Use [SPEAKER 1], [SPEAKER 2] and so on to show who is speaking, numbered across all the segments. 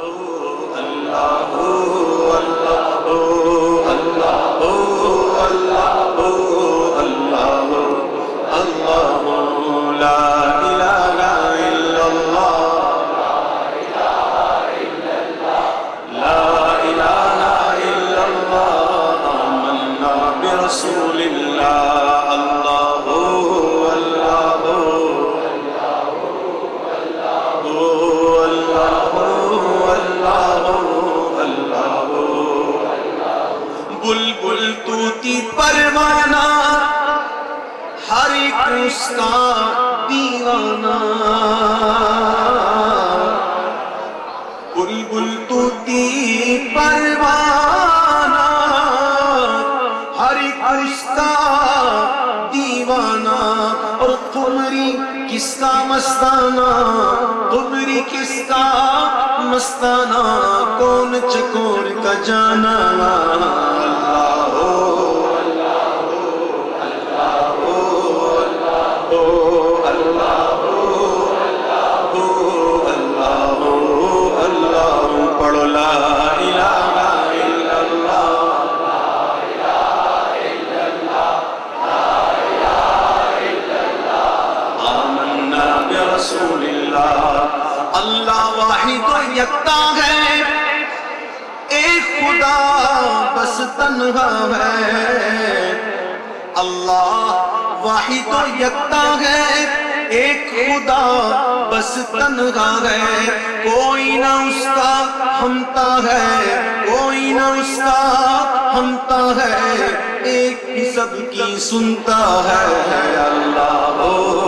[SPEAKER 1] رسول اس کا دیوانہ۔ بلبل توتی پروانہ، ہر ایک اس کا دیوانہ۔ اور تمری کس کا مستانہ، تمری کس کا مستانہ، کون چکور کا جانا واحد و یکتا ہے۔ ایک خدا بس تنہا ہے۔ اللہ واحد و یکتا ہے۔ ایک خدا بس تنہا ہے۔ کوئی نہ اس کا ہمتا ہے۔ کوئی نہ اس کا ہمتا ہے۔ ایک ہی سب کی سنتا ہے۔ اللہ ہو۔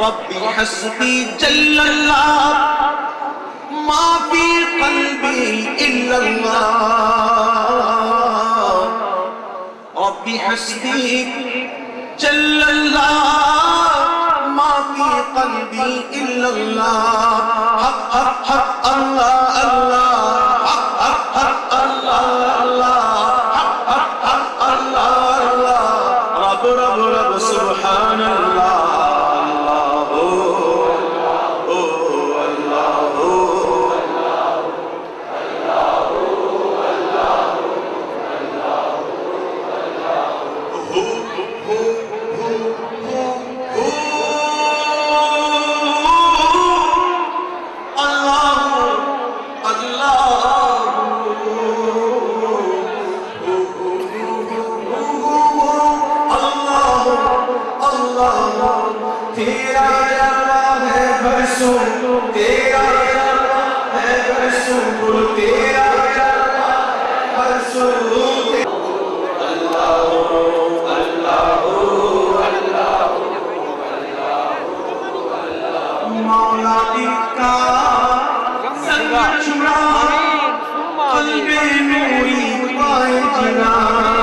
[SPEAKER 1] ربی حسبی جل اللہ، ما فی قلبی الا اللہ۔ ربی حسبی جل اللہ، ما فی قلبی الا اللہ۔ حق حق حق، اللہ اللہ۔ حق حق حق، اللہ اللہ۔ رب رب رب، سبحان اللہ۔ نوری پائے جنا